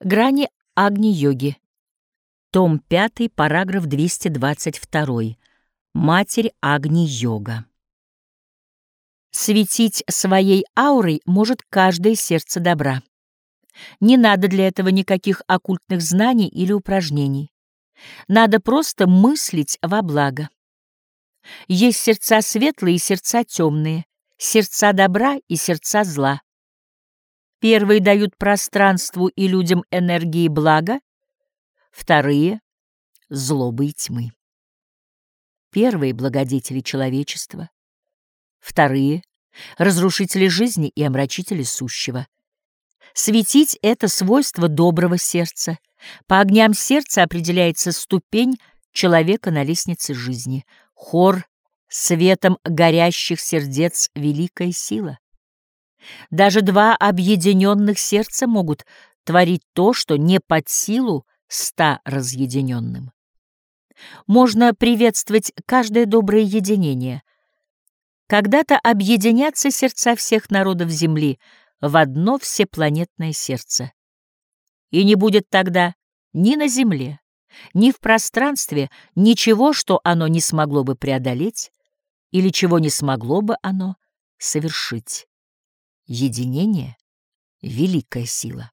Грани Агни-йоги. Том 5, параграф 222. Матерь Агни-йога. Светить своей аурой может каждое сердце добра. Не надо для этого никаких оккультных знаний или упражнений. Надо просто мыслить во благо. Есть сердца светлые и сердца темные, сердца добра и сердца зла. Первые дают пространству и людям энергии блага, вторые — злобы и тьмы. Первые — благодетели человечества, вторые — разрушители жизни и омрачители сущего. Светить — это свойство доброго сердца. По огням сердца определяется ступень человека на лестнице жизни. Хор светом горящих сердец — великая сила. Даже два объединенных сердца могут творить то, что не под силу ста разъединенным. Можно приветствовать каждое доброе единение. Когда-то объединятся сердца всех народов Земли в одно всепланетное сердце. И не будет тогда ни на Земле, ни в пространстве ничего, что оно не смогло бы преодолеть или чего не смогло бы оно совершить. Единение — великая сила.